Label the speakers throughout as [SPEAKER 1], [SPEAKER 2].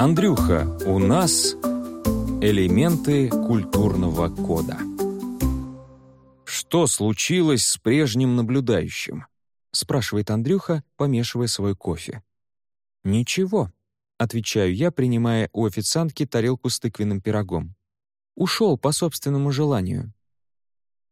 [SPEAKER 1] Андрюха, у нас элементы культурного кода. «Что случилось с прежним наблюдающим?» — спрашивает Андрюха, помешивая свой кофе. «Ничего», — отвечаю я, принимая у официантки тарелку с тыквенным пирогом. «Ушел по собственному желанию».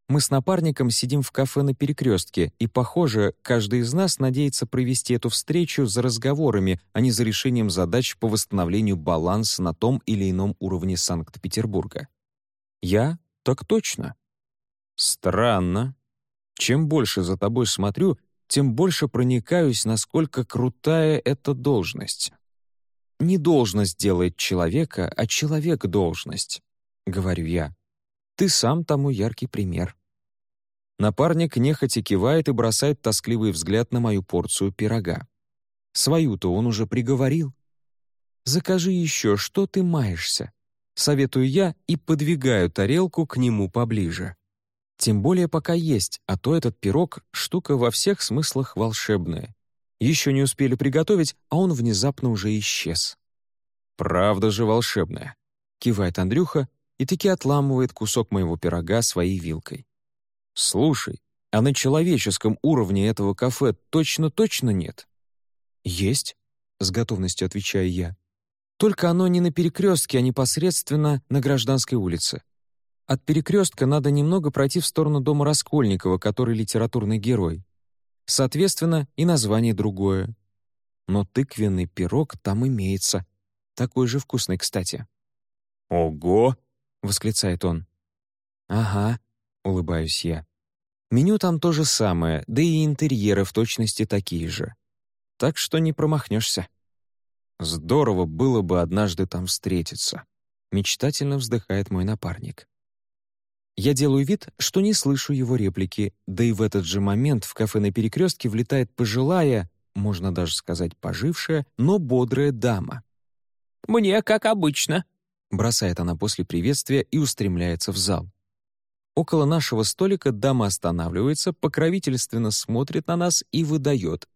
[SPEAKER 1] Мы с напарником сидим в кафе на перекрестке, и, похоже, каждый из нас надеется провести эту встречу за разговорами, а не за решением задач по восстановлению баланса на том или ином уровне Санкт-Петербурга. Я? Так точно. Странно. Чем больше за тобой смотрю, тем больше проникаюсь, насколько крутая эта должность. Не должность делает человека, а человек — должность, — говорю я. Ты сам тому яркий пример. Напарник нехотя кивает и бросает тоскливый взгляд на мою порцию пирога. Свою-то он уже приговорил. «Закажи еще, что ты маешься?» Советую я и подвигаю тарелку к нему поближе. Тем более пока есть, а то этот пирог — штука во всех смыслах волшебная. Еще не успели приготовить, а он внезапно уже исчез. «Правда же волшебная», — кивает Андрюха и таки отламывает кусок моего пирога своей вилкой. «Слушай, а на человеческом уровне этого кафе точно-точно нет?» «Есть», — с готовностью отвечаю я. «Только оно не на перекрестке, а непосредственно на Гражданской улице. От перекрестка надо немного пройти в сторону дома Раскольникова, который литературный герой. Соответственно, и название другое. Но тыквенный пирог там имеется. Такой же вкусный, кстати. «Ого!» — восклицает он. «Ага», — улыбаюсь я. Меню там то же самое, да и интерьеры в точности такие же. Так что не промахнешься. Здорово было бы однажды там встретиться. Мечтательно вздыхает мой напарник. Я делаю вид, что не слышу его реплики, да и в этот же момент в кафе на перекрестке влетает пожилая, можно даже сказать пожившая, но бодрая дама.
[SPEAKER 2] «Мне как обычно»,
[SPEAKER 1] Бросает она после приветствия и устремляется в зал. Около нашего столика дама останавливается, покровительственно смотрит на нас и выдает.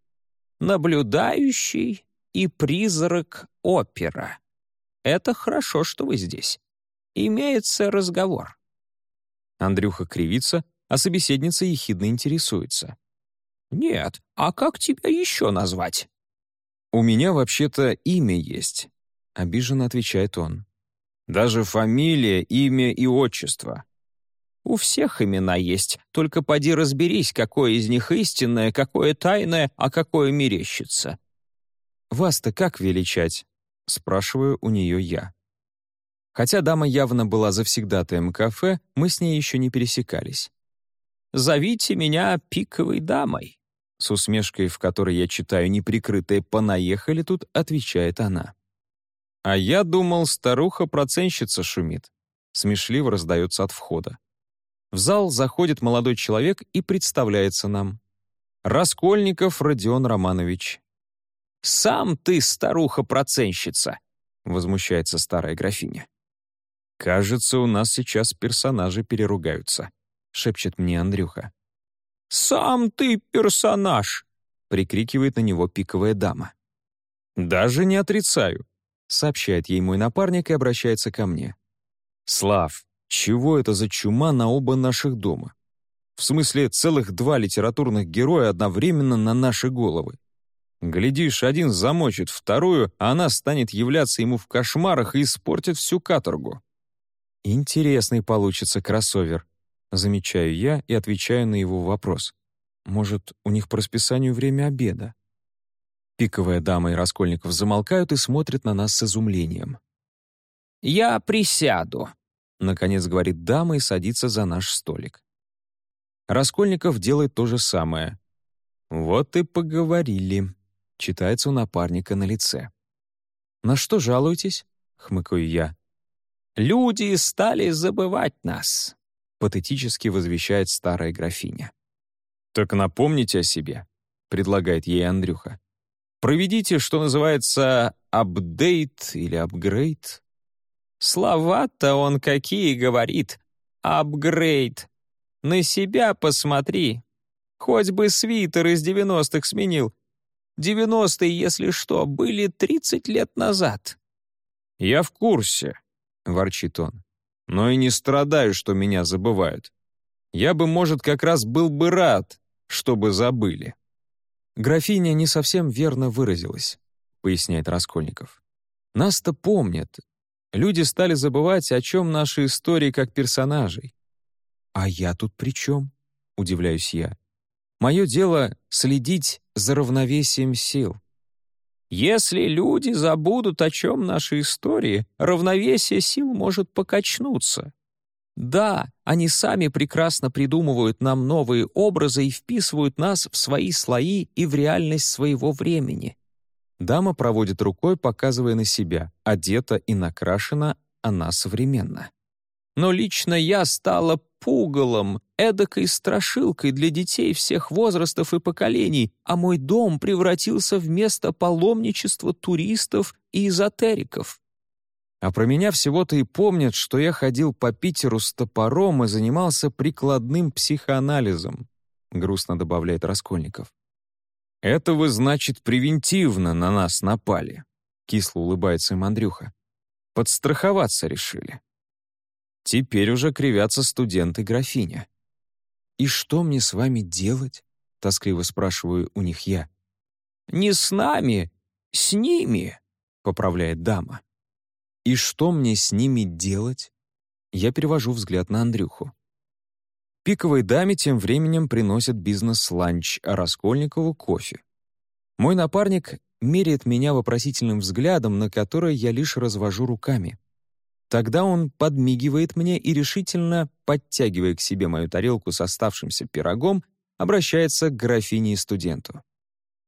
[SPEAKER 2] «Наблюдающий и призрак опера. Это хорошо, что вы здесь. Имеется разговор».
[SPEAKER 1] Андрюха кривится, а собеседница ехидно интересуется.
[SPEAKER 2] «Нет, а как тебя еще назвать?»
[SPEAKER 1] «У меня вообще-то имя есть», — обиженно отвечает он. Даже фамилия, имя и отчество.
[SPEAKER 2] У всех имена есть, только поди разберись, какое из них истинное, какое тайное, а какое мерещится.
[SPEAKER 1] «Вас-то как величать?» — спрашиваю у нее я. Хотя дама явно была завсегдатаем кафе, мы с ней еще не пересекались.
[SPEAKER 2] «Зовите меня пиковой дамой», —
[SPEAKER 1] с усмешкой, в которой я читаю неприкрытое «понаехали тут», отвечает она. А я думал, старуха-проценщица шумит. Смешливо раздается от входа. В зал заходит молодой человек и представляется нам. Раскольников Родион Романович.
[SPEAKER 2] «Сам ты старуха-проценщица!» — возмущается старая графиня.
[SPEAKER 1] «Кажется, у нас сейчас персонажи переругаются», — шепчет мне Андрюха.
[SPEAKER 2] «Сам ты персонаж!» — прикрикивает на него пиковая дама.
[SPEAKER 1] «Даже не отрицаю сообщает ей мой напарник и обращается ко мне. «Слав, чего это за чума на оба наших дома? В смысле, целых два литературных героя одновременно на наши головы. Глядишь, один замочит вторую, а она станет являться ему в кошмарах и испортит всю каторгу». «Интересный получится кроссовер», — замечаю я и отвечаю на его вопрос. «Может, у них по расписанию время обеда?» Пиковая дама и Раскольников замолкают и смотрят на нас с изумлением.
[SPEAKER 2] «Я присяду», —
[SPEAKER 1] наконец говорит дама и садится за наш столик. Раскольников делает то же самое. «Вот и поговорили», — читается у напарника на лице. «На что жалуетесь?» — хмыкаю я.
[SPEAKER 2] «Люди стали забывать нас», —
[SPEAKER 1] патетически возвещает старая графиня. «Так напомните о себе», — предлагает ей Андрюха. Проведите, что называется, апдейт или апгрейд.
[SPEAKER 2] Слова-то он какие говорит. Апгрейд. На себя посмотри. Хоть бы свитер из девяностых сменил. Девяностые, если что, были тридцать лет назад. «Я в курсе», — ворчит он. «Но и не страдаю, что меня забывают. Я бы, может, как раз был бы рад, чтобы забыли».
[SPEAKER 1] «Графиня не совсем верно выразилась», — поясняет Раскольников. «Нас-то помнят. Люди стали забывать, о чем наши истории как персонажей». «А я тут при чем?» — удивляюсь я. «Мое дело — следить за равновесием сил».
[SPEAKER 2] Если люди забудут, о чем наши истории, равновесие сил может покачнуться. Да, они сами прекрасно придумывают нам новые образы и вписывают нас в свои слои и в реальность своего времени.
[SPEAKER 1] Дама проводит рукой, показывая на себя, одета и накрашена она современно.
[SPEAKER 2] Но лично я стала пугалом, эдакой страшилкой для детей всех возрастов и поколений, а мой дом превратился в место паломничества туристов и эзотериков.
[SPEAKER 1] А про меня всего-то и помнят, что я ходил по Питеру с топором и занимался прикладным психоанализом, грустно добавляет Раскольников. «Это вы, значит, превентивно на нас напали», — кисло улыбается им Андрюха. «Подстраховаться решили». Теперь уже кривятся студенты графиня. «И что мне с вами делать?» — тоскливо спрашиваю у них я.
[SPEAKER 2] «Не с нами, с ними», — поправляет дама.
[SPEAKER 1] «И что мне с ними делать?» Я перевожу взгляд на Андрюху. Пиковой даме тем временем приносят бизнес-ланч, а Раскольникову — кофе. Мой напарник меряет меня вопросительным взглядом, на который я лишь развожу руками. Тогда он подмигивает мне и решительно, подтягивая к себе мою тарелку с оставшимся пирогом, обращается к графине и студенту.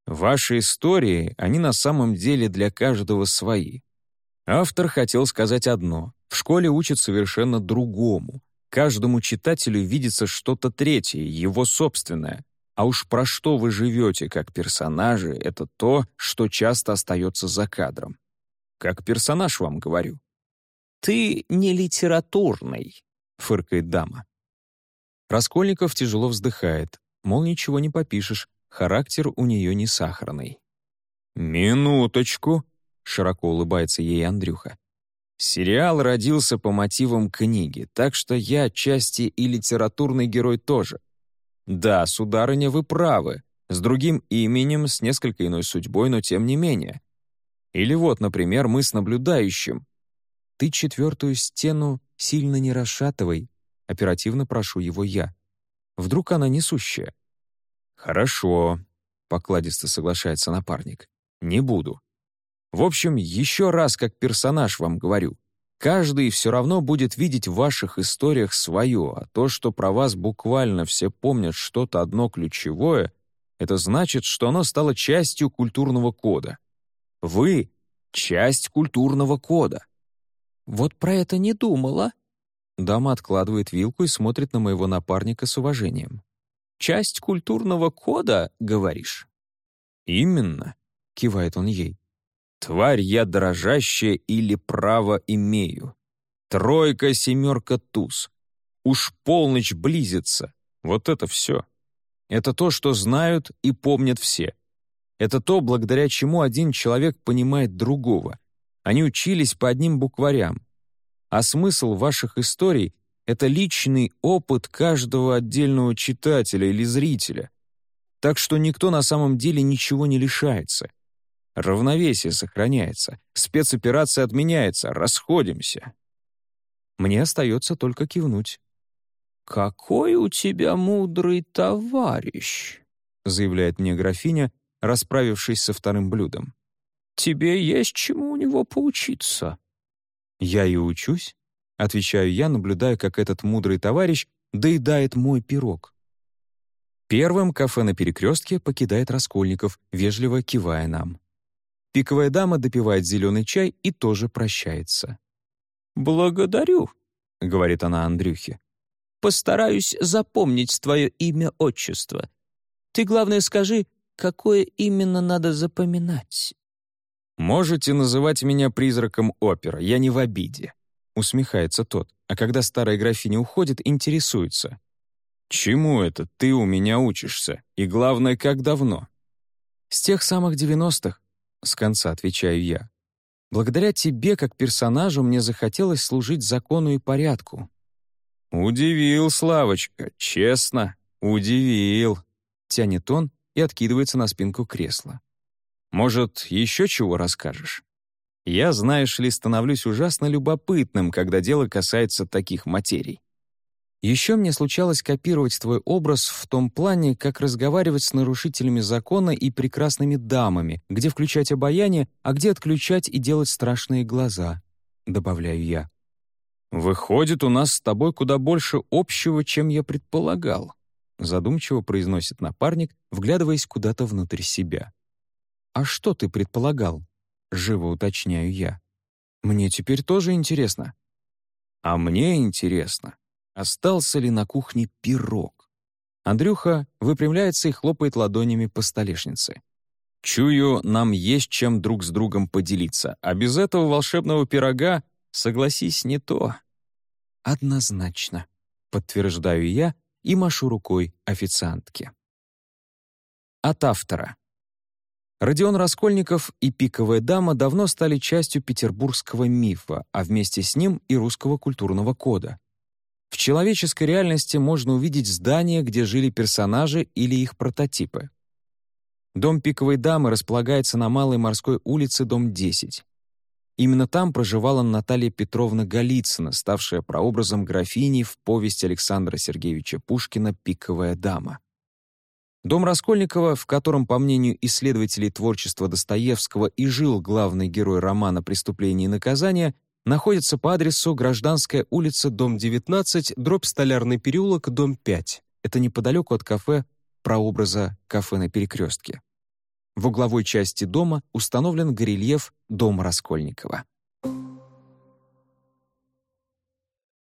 [SPEAKER 1] «Ваши истории, они на самом деле для каждого свои. Автор хотел сказать одно — в школе учат совершенно другому. Каждому читателю видится что-то третье, его собственное. А уж про что вы живете как персонажи — это то, что часто остается за кадром. Как персонаж вам говорю.
[SPEAKER 2] «Ты не литературный», — фыркает дама.
[SPEAKER 1] Раскольников тяжело вздыхает, мол, ничего не попишешь, характер у нее не сахарный. «Минуточку», — широко улыбается ей Андрюха. «Сериал родился по мотивам книги, так что я отчасти и литературный герой тоже. Да, сударыня, вы правы, с другим именем, с несколько иной судьбой, но тем не менее. Или вот, например, мы с наблюдающим, «Ты четвертую стену сильно не расшатывай», — оперативно прошу его я. «Вдруг она несущая?» «Хорошо», — покладисто соглашается напарник. «Не буду. В общем, еще раз как персонаж вам говорю. Каждый все равно будет видеть в ваших историях свое, а то, что про вас буквально все помнят что-то одно ключевое, это значит, что оно стало частью культурного кода. Вы — часть культурного кода.
[SPEAKER 2] «Вот про это не думала».
[SPEAKER 1] Дама откладывает вилку и смотрит на моего напарника с уважением.
[SPEAKER 2] «Часть культурного кода, говоришь?»
[SPEAKER 1] «Именно», — кивает он ей. «Тварь я дрожащая или право имею. Тройка, семерка, туз. Уж полночь близится. Вот это все. Это то, что знают и помнят все. Это то, благодаря чему один человек понимает другого. Они учились по одним букварям. А смысл ваших историй — это личный опыт каждого отдельного читателя или зрителя. Так что никто на самом деле ничего не лишается. Равновесие сохраняется, спецоперация отменяется, расходимся. Мне остается только кивнуть.
[SPEAKER 2] «Какой у тебя мудрый товарищ», — заявляет мне графиня, расправившись со вторым блюдом. Тебе есть чему у него поучиться».
[SPEAKER 1] «Я и учусь», — отвечаю я, наблюдая, как этот мудрый товарищ доедает мой пирог. Первым кафе на перекрестке покидает Раскольников, вежливо кивая нам. Пиковая дама допивает зеленый чай и тоже прощается.
[SPEAKER 2] «Благодарю», — говорит она Андрюхе. «Постараюсь запомнить твое имя-отчество. Ты, главное, скажи, какое именно надо запоминать».
[SPEAKER 1] «Можете называть меня призраком опера, я не в обиде», — усмехается тот, а когда старая графиня уходит, интересуется. «Чему это ты у меня учишься? И главное, как давно?» «С тех самых девяностых», — с конца отвечаю я. Благодаря тебе, как персонажу, мне захотелось служить закону и порядку».
[SPEAKER 2] «Удивил, Славочка, честно, удивил», — тянет он и откидывается на спинку кресла. «Может, еще чего расскажешь?» Я, знаешь ли, становлюсь ужасно любопытным, когда дело касается таких материй.
[SPEAKER 1] Еще мне случалось копировать твой образ в том плане, как разговаривать с нарушителями закона и прекрасными дамами, где включать обаяние, а где отключать и делать страшные глаза, — добавляю я.
[SPEAKER 2] «Выходит, у нас с тобой куда больше общего, чем я предполагал», — задумчиво произносит напарник, вглядываясь куда-то внутрь себя.
[SPEAKER 1] «А что ты предполагал?» — живо уточняю я. «Мне теперь тоже интересно».
[SPEAKER 2] «А мне интересно, Остался ли на кухне пирог?
[SPEAKER 1] Андрюха выпрямляется и хлопает ладонями по столешнице.
[SPEAKER 2] «Чую, нам есть чем друг с другом поделиться, а без этого волшебного пирога, согласись, не то».
[SPEAKER 1] «Однозначно», — подтверждаю я и машу рукой официантке. От автора. Родион Раскольников и «Пиковая дама» давно стали частью петербургского мифа, а вместе с ним и русского культурного кода. В человеческой реальности можно увидеть здания, где жили персонажи или их прототипы. Дом пиковой дамы располагается на Малой морской улице, дом 10. Именно там проживала Наталья Петровна Голицына, ставшая прообразом графини в повести Александра Сергеевича Пушкина «Пиковая дама». Дом Раскольникова, в котором, по мнению исследователей творчества Достоевского, и жил главный герой романа «Преступление и наказание», находится по адресу Гражданская улица, дом 19, дробь Столярный переулок, дом 5. Это неподалеку от кафе прообраза «Кафе на перекрестке». В угловой части дома установлен горельеф «Дом Раскольникова».